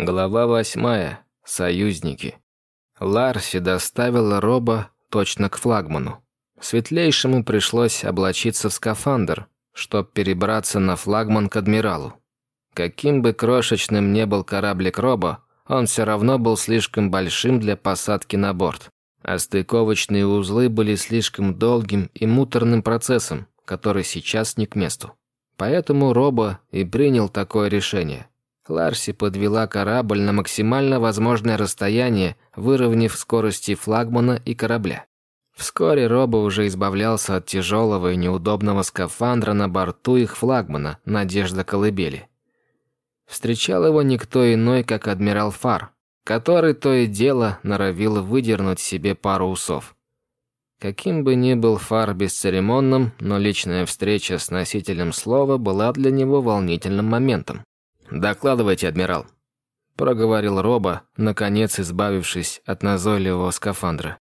Глава восьмая. Союзники. Ларси доставила Роба точно к флагману. Светлейшему пришлось облачиться в скафандр, чтоб перебраться на флагман к адмиралу. Каким бы крошечным не был кораблик Роба, он все равно был слишком большим для посадки на борт. А стыковочные узлы были слишком долгим и муторным процессом, который сейчас не к месту. Поэтому Робо и принял такое решение. Ларси подвела корабль на максимально возможное расстояние, выровняв скорости флагмана и корабля. Вскоре Робо уже избавлялся от тяжелого и неудобного скафандра на борту их флагмана «Надежда Колыбели». Встречал его никто иной, как адмирал Фар, который то и дело норовил выдернуть себе пару усов. Каким бы ни был Фар бесцеремонным, но личная встреча с носителем слова была для него волнительным моментом. «Докладывайте, адмирал», — проговорил Роба, наконец избавившись от назойливого скафандра.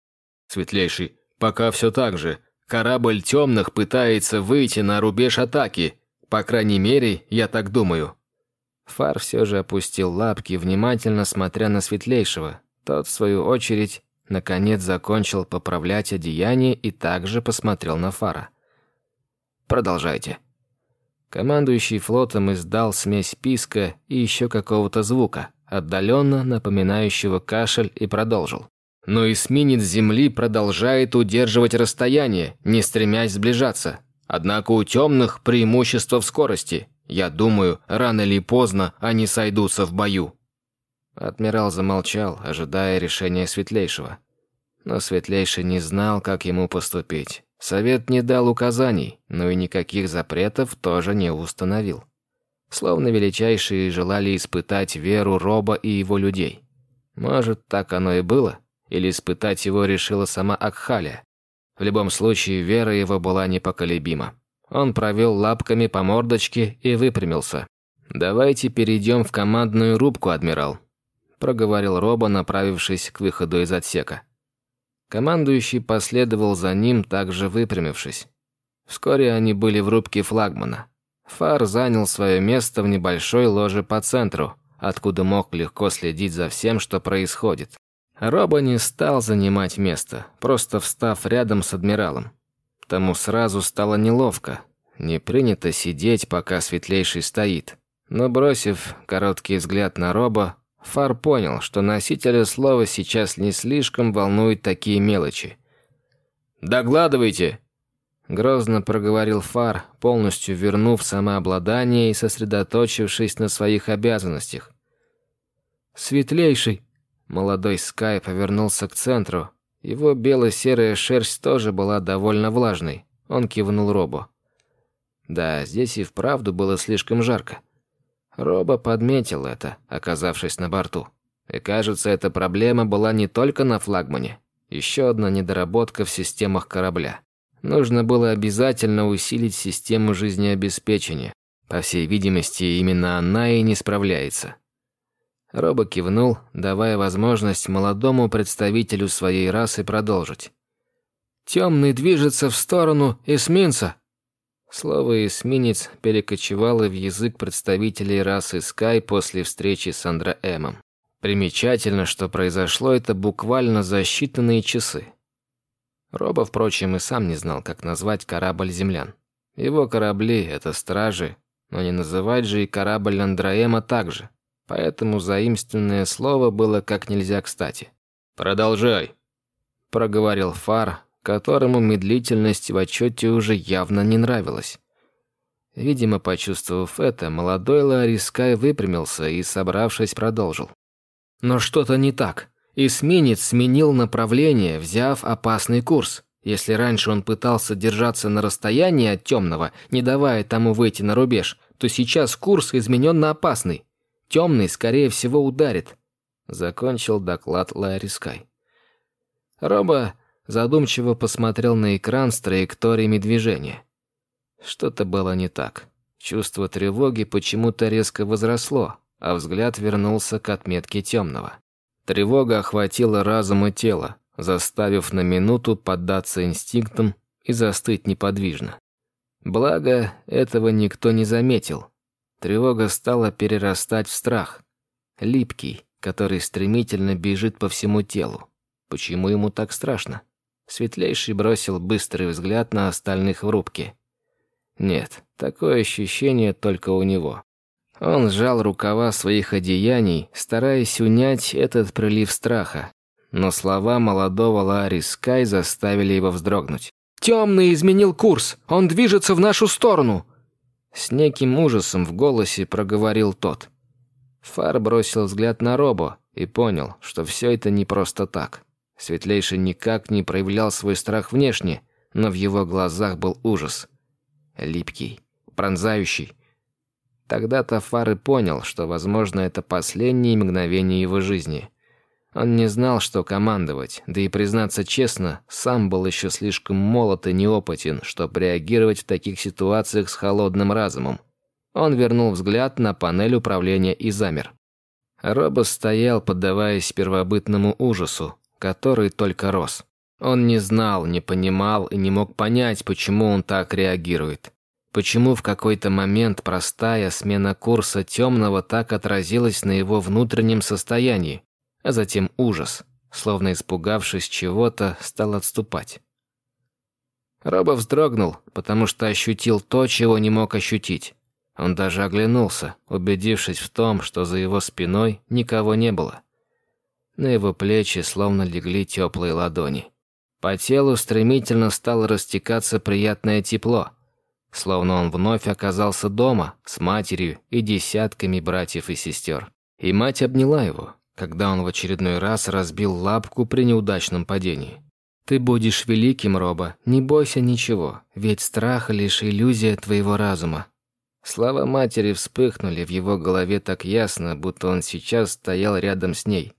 «Светлейший, пока все так же. Корабль темных пытается выйти на рубеж атаки. По крайней мере, я так думаю». Фар все же опустил лапки, внимательно смотря на Светлейшего. Тот, в свою очередь, наконец закончил поправлять одеяние и также посмотрел на Фара. «Продолжайте». Командующий флотом издал смесь писка и еще какого-то звука, отдаленно напоминающего кашель, и продолжил. Но эсминец Земли продолжает удерживать расстояние, не стремясь сближаться. Однако у темных преимущество в скорости. Я думаю, рано или поздно они сойдутся в бою». Адмирал замолчал, ожидая решения Светлейшего. Но Светлейший не знал, как ему поступить. Совет не дал указаний, но и никаких запретов тоже не установил. Словно величайшие желали испытать веру Роба и его людей. Может, так оно и было? Или испытать его решила сама Акхаля? В любом случае, вера его была непоколебима. Он провел лапками по мордочке и выпрямился. «Давайте перейдем в командную рубку, адмирал», – проговорил Роба, направившись к выходу из отсека. Командующий последовал за ним, также выпрямившись. Вскоре они были в рубке флагмана. Фар занял свое место в небольшой ложе по центру, откуда мог легко следить за всем, что происходит. Роба не стал занимать место, просто встав рядом с адмиралом. Тому сразу стало неловко. Не принято сидеть, пока светлейший стоит. Но бросив короткий взгляд на Роба, Фар понял, что носителя слова сейчас не слишком волнуют такие мелочи. «Догладывайте!» Грозно проговорил Фар, полностью вернув самообладание и сосредоточившись на своих обязанностях. «Светлейший!» Молодой Скай повернулся к центру. Его бело-серая шерсть тоже была довольно влажной. Он кивнул Робу. Да, здесь и вправду было слишком жарко. Роба подметил это, оказавшись на борту. И кажется, эта проблема была не только на флагмане. Еще одна недоработка в системах корабля. Нужно было обязательно усилить систему жизнеобеспечения. По всей видимости, именно она и не справляется. Роба кивнул, давая возможность молодому представителю своей расы продолжить. «Темный движется в сторону эсминца», Слово «эсминец» перекочевало в язык представителей расы Скай после встречи с Андроэмом. Примечательно, что произошло это буквально за считанные часы. Роба, впрочем, и сам не знал, как назвать корабль землян. Его корабли — это стражи, но не называть же и корабль Андроэма также. Поэтому заимственное слово было как нельзя кстати. «Продолжай», — проговорил Фар, которому медлительность в отчете уже явно не нравилась. Видимо, почувствовав это, молодой Ларискай выпрямился и, собравшись, продолжил. Но что-то не так. Эсминец сменил направление, взяв опасный курс. Если раньше он пытался держаться на расстоянии от темного, не давая тому выйти на рубеж, то сейчас курс изменен на опасный. Темный, скорее всего, ударит. Закончил доклад Ларискай. Роба задумчиво посмотрел на экран с траекториями движения. Что-то было не так. Чувство тревоги почему-то резко возросло, а взгляд вернулся к отметке темного. Тревога охватила разум и тело, заставив на минуту поддаться инстинктам и застыть неподвижно. Благо, этого никто не заметил. Тревога стала перерастать в страх. липкий, который стремительно бежит по всему телу. Почему ему так страшно? Светлейший бросил быстрый взгляд на остальных в рубке. Нет, такое ощущение только у него. Он сжал рукава своих одеяний, стараясь унять этот прилив страха. Но слова молодого Ларри Скай заставили его вздрогнуть. «Темный изменил курс! Он движется в нашу сторону!» С неким ужасом в голосе проговорил тот. Фар бросил взгляд на Робо и понял, что все это не просто так. Светлейший никак не проявлял свой страх внешне, но в его глазах был ужас. Липкий, пронзающий. Тогда-то Фар и понял, что, возможно, это последние мгновения его жизни. Он не знал, что командовать, да и, признаться честно, сам был еще слишком молод и неопытен, чтобы реагировать в таких ситуациях с холодным разумом. Он вернул взгляд на панель управления и замер. Робос стоял, поддаваясь первобытному ужасу, который только рос. Он не знал, не понимал и не мог понять, почему он так реагирует. Почему в какой-то момент простая смена курса темного так отразилась на его внутреннем состоянии, а затем ужас, словно испугавшись чего-то, стал отступать. Робо вздрогнул, потому что ощутил то, чего не мог ощутить. Он даже оглянулся, убедившись в том, что за его спиной никого не было. На его плечи словно легли теплые ладони. По телу стремительно стало растекаться приятное тепло, словно он вновь оказался дома с матерью и десятками братьев и сестер. И мать обняла его, когда он в очередной раз разбил лапку при неудачном падении. «Ты будешь великим, Роба, не бойся ничего, ведь страх — лишь иллюзия твоего разума. Слова матери вспыхнули в его голове так ясно, будто он сейчас стоял рядом с ней.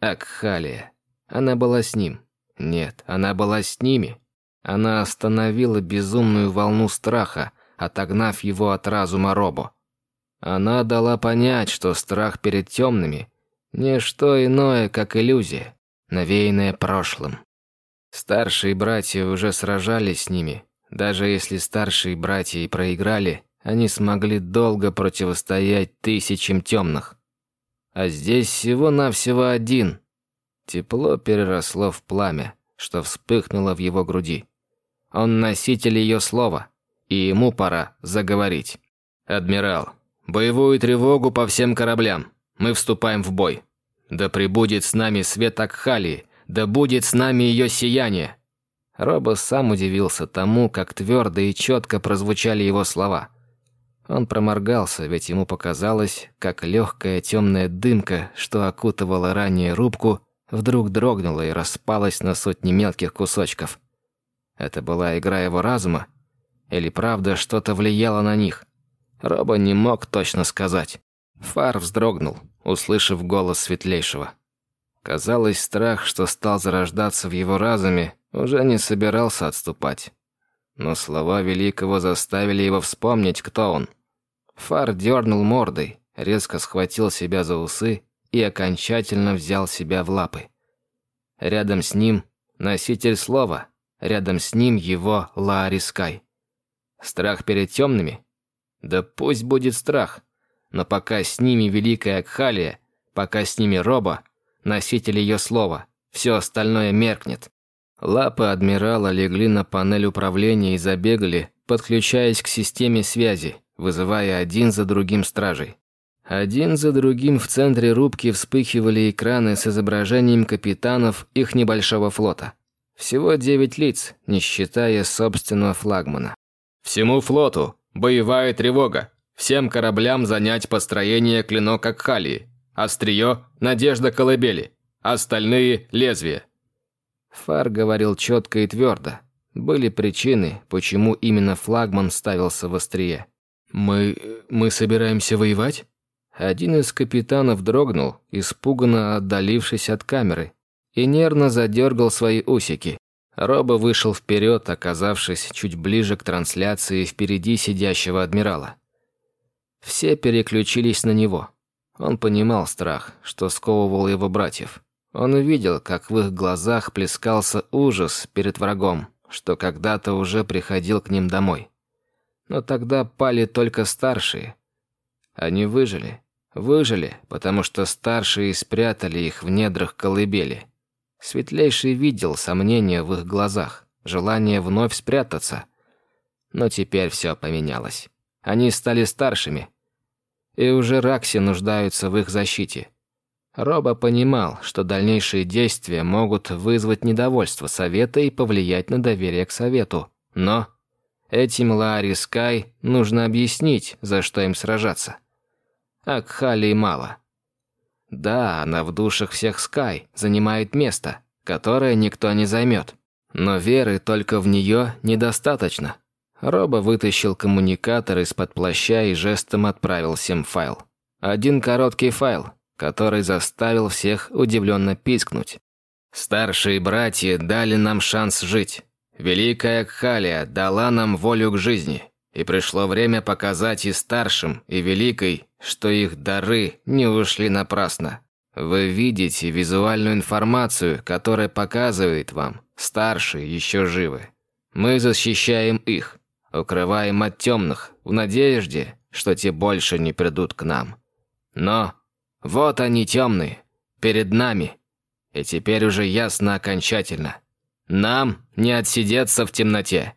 Акхалия. Она была с ним. Нет, она была с ними. Она остановила безумную волну страха, отогнав его от разума Робо. Она дала понять, что страх перед темными – не что иное, как иллюзия, навеянная прошлым. Старшие братья уже сражались с ними. Даже если старшие братья и проиграли, они смогли долго противостоять тысячам темных. А здесь всего-навсего один. Тепло переросло в пламя, что вспыхнуло в его груди. Он носитель ее слова, и ему пора заговорить. «Адмирал, боевую тревогу по всем кораблям. Мы вступаем в бой. Да пребудет с нами свет Акхалии, да будет с нами ее сияние». Робо сам удивился тому, как твердо и четко прозвучали его слова – он проморгался, ведь ему показалось, как легкая темная дымка, что окутывала ранее рубку, вдруг дрогнула и распалась на сотни мелких кусочков. Это была игра его разума? Или правда что-то влияло на них? Роба не мог точно сказать. Фар вздрогнул, услышав голос светлейшего. Казалось, страх, что стал зарождаться в его разуме, уже не собирался отступать. Но слова Великого заставили его вспомнить, кто он – Фар дернул мордой, резко схватил себя за усы и окончательно взял себя в лапы. Рядом с ним носитель слова, рядом с ним его Лаарискай. Страх перед темными? Да пусть будет страх, но пока с ними Великая Акхалия, пока с ними Роба, носитель ее слова, все остальное меркнет. Лапы адмирала легли на панель управления и забегали, подключаясь к системе связи, вызывая один за другим стражей. Один за другим в центре рубки вспыхивали экраны с изображением капитанов их небольшого флота. Всего девять лиц, не считая собственного флагмана. «Всему флоту! Боевая тревога! Всем кораблям занять построение клинок Акхалии! Острие – надежда колыбели! Остальные – лезвие!» Фар говорил четко и твердо. Были причины, почему именно флагман ставился в острие. «Мы... мы собираемся воевать?» Один из капитанов дрогнул, испуганно отдалившись от камеры, и нервно задергал свои усики. Роба вышел вперед, оказавшись чуть ближе к трансляции впереди сидящего адмирала. Все переключились на него. Он понимал страх, что сковывал его братьев. Он увидел, как в их глазах плескался ужас перед врагом, что когда-то уже приходил к ним домой. Но тогда пали только старшие. Они выжили. Выжили, потому что старшие спрятали их в недрах колыбели. Светлейший видел сомнения в их глазах, желание вновь спрятаться. Но теперь все поменялось. Они стали старшими. И уже Ракси нуждаются в их защите. Роба понимал, что дальнейшие действия могут вызвать недовольство Совета и повлиять на доверие к Совету. Но этим Лаари Скай нужно объяснить, за что им сражаться. А Кхалии мало. Да, она в душах всех Скай, занимает место, которое никто не займет. Но веры только в нее недостаточно. Роба вытащил коммуникатор из-под плаща и жестом отправил всем файл. Один короткий файл, который заставил всех удивленно пискнуть. «Старшие братья дали нам шанс жить. Великая Кхалия дала нам волю к жизни. И пришло время показать и старшим, и великой, что их дары не ушли напрасно. Вы видите визуальную информацию, которая показывает вам, старшие еще живы. Мы защищаем их, укрываем от темных, в надежде, что те больше не придут к нам. Но вот они темные, перед нами. И теперь уже ясно окончательно. Нам не отсидеться в темноте.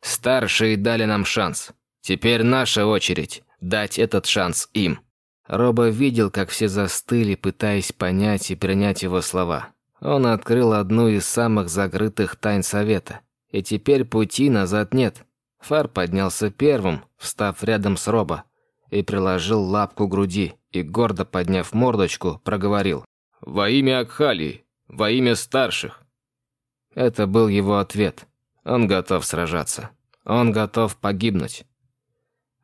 Старшие дали нам шанс. Теперь наша очередь дать этот шанс им. Роба видел, как все застыли, пытаясь понять и принять его слова. Он открыл одну из самых закрытых тайн Совета. И теперь пути назад нет. Фар поднялся первым, встав рядом с Роба, и приложил лапку к груди, и, гордо подняв мордочку, проговорил. «Во имя Акхалии! Во имя старших!» Это был его ответ. Он готов сражаться. Он готов погибнуть.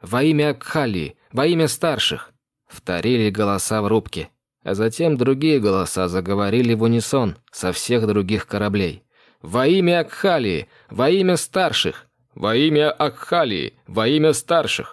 «Во имя Акхалии! Во имя старших!» Вторили голоса в рубке. А затем другие голоса заговорили в унисон со всех других кораблей. «Во имя Акхалии! Во имя старших! Во имя Акхалии! Во имя старших!»